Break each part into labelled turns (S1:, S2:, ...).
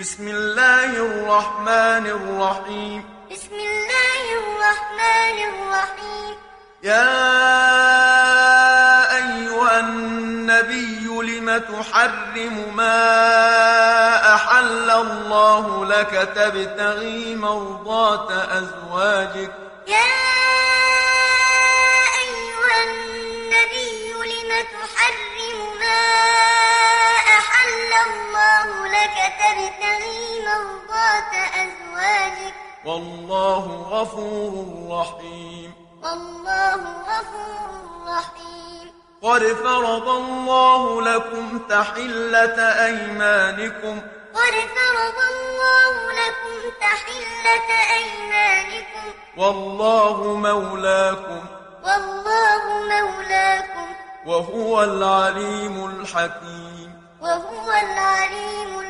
S1: بسم الله الرحمن الرحيم.
S2: بسم الله الرحمن الرحيم.
S1: يا أيها النبي لم تحرم ما أحل الله لك تبتغي مرضات أزواجك.
S2: يا أيها النبي لم تحرم ما أحل الله لك تبتغي مرضات أزواجك.
S1: والله غفور رحيم.
S2: والله غفور رحيم.
S1: قد فرض الله لكم تحلة أيمانكم.
S2: قد فرض الله لكم تحلة أيمانكم.
S1: والله مولاكم.
S2: والله مولاكم.
S1: وهو العليم الحكيم.
S2: وهو العليم الحكيم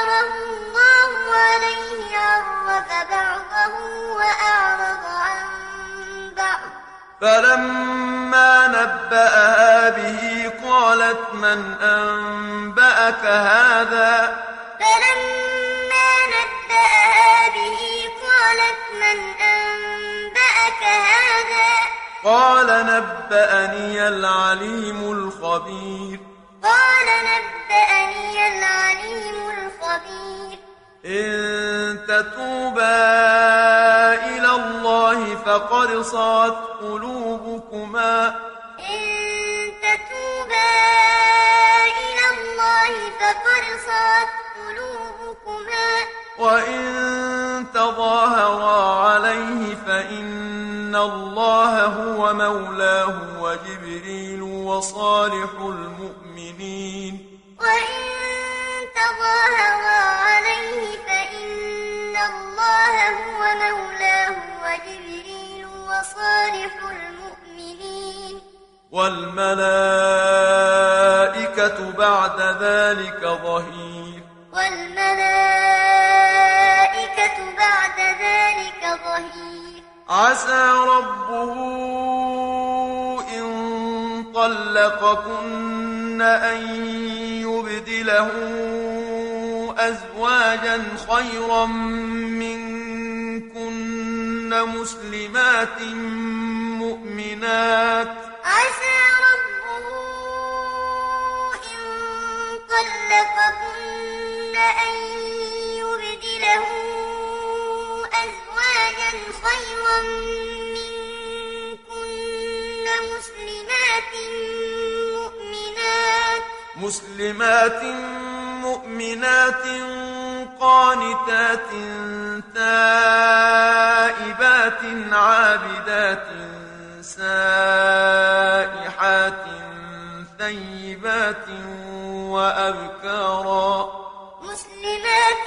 S2: الله عليه عرف بعضه وأعرض عن بعض.
S1: فلما نبأها به قالت من أنبأك هذا؟
S2: فلما نبأها به قالت من أنبأك هذا؟
S1: قال نبأني العليم الخبير. فقد صعت قلوبكما.
S2: إن تتوبا إلى الله فقد صعت قلوبكما.
S1: وإن تظاهرا عليه فإن الله هو مولاه وجبريل وصالح المؤمنين.
S2: وإن تظاهرا عليه فإن الله هو مولاه وجبريل وصالح المؤمنين.
S1: والملائكة بعد ذلك ظهير.
S2: والملائكة بعد ذلك ظهير.
S1: عسى ربه إن طلقكن أن يبدله أزواجا خيرا منكن مسلمات مؤمنات.
S2: عسى ربه إن طلقكن أن يبدله أزواجا خيرا منكن مسلمات مؤمنات.
S1: مسلمات مؤمنات قانتات تائبات عابدات سائحات ثيبات وأبكارا
S2: مسلمات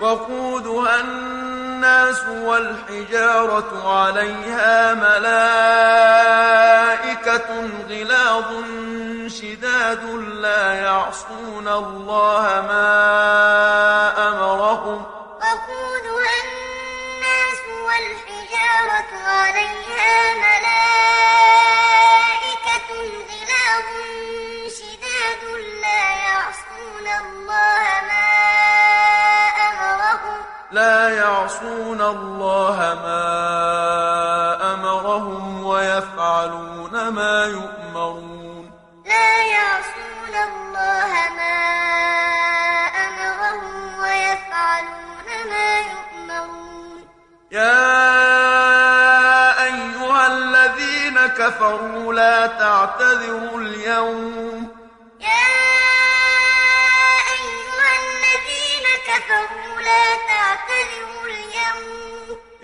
S2: وقودها الناس والحجارة
S1: عليها ملائكة غلاظ شداد لا يعصون الله ما أمرهم.
S2: وقودها الناس والحجارة عليها ملائكة لا يعصون الله
S1: ما أمرهم ويفعلون ما يؤمرون.
S2: لا يعصون الله ما أمرهم ويفعلون ما يؤمرون.
S1: يا أيها الذين كفروا لا تعتذروا اليوم.
S2: يا أيها الذين كفروا لا تعتذروا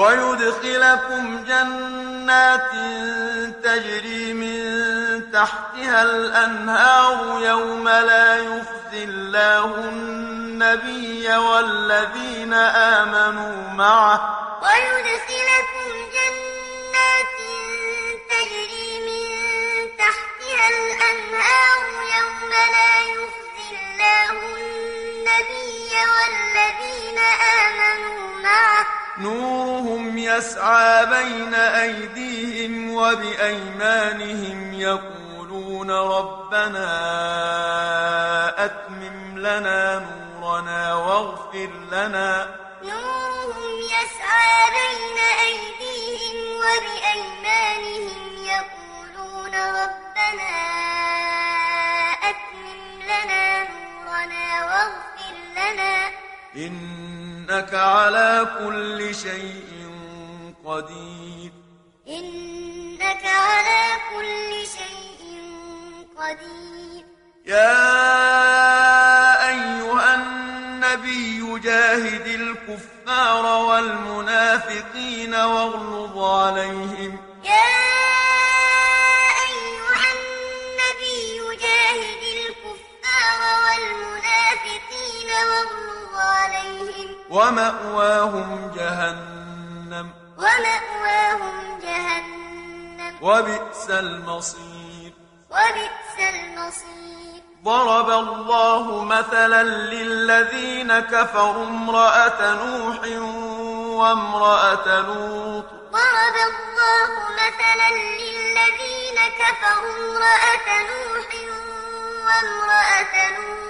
S1: ويدخلكم جنات تجري من تحتها الأنهار يوم لا يخزي الله النبي والذين آمنوا معه.
S2: ويدخلكم جنات تجري من تحتها الأنهار يوم لا يخزي الله النبي والذين آمنوا معه.
S1: نورهم يسعى بين أيديهم وبأيمانهم يقولون ربنا أتمم لنا نورنا واغفر لنا.
S2: نورهم يسعى بين أيديهم وبأيمانهم يقولون ربنا
S1: إنك على كل شيء قدير.
S2: إنك على كل شيء قدير.
S1: يا أيها النبي جاهد الكفار والمنافقين واغلظ عليهم. ومأواهم جهنم.
S2: ومأواهم جهنم.
S1: وبئس المصير.
S2: وبئس المصير.
S1: ضرب الله مثلا للذين كفروا امرأة نوح وامرأة لوط.
S2: ضرب الله مثلا للذين كفروا امرأة نوح وامرأة لوط.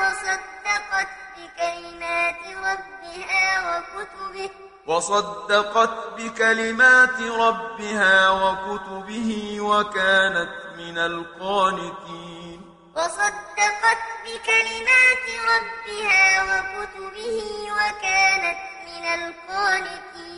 S2: وصدقت بكلمات ربها وكتبه.
S1: وصدقت بكلمات ربها وكتبه وكانت من القانتين.
S2: وصدقت بكلمات ربها وكتبه وكانت من القانتين.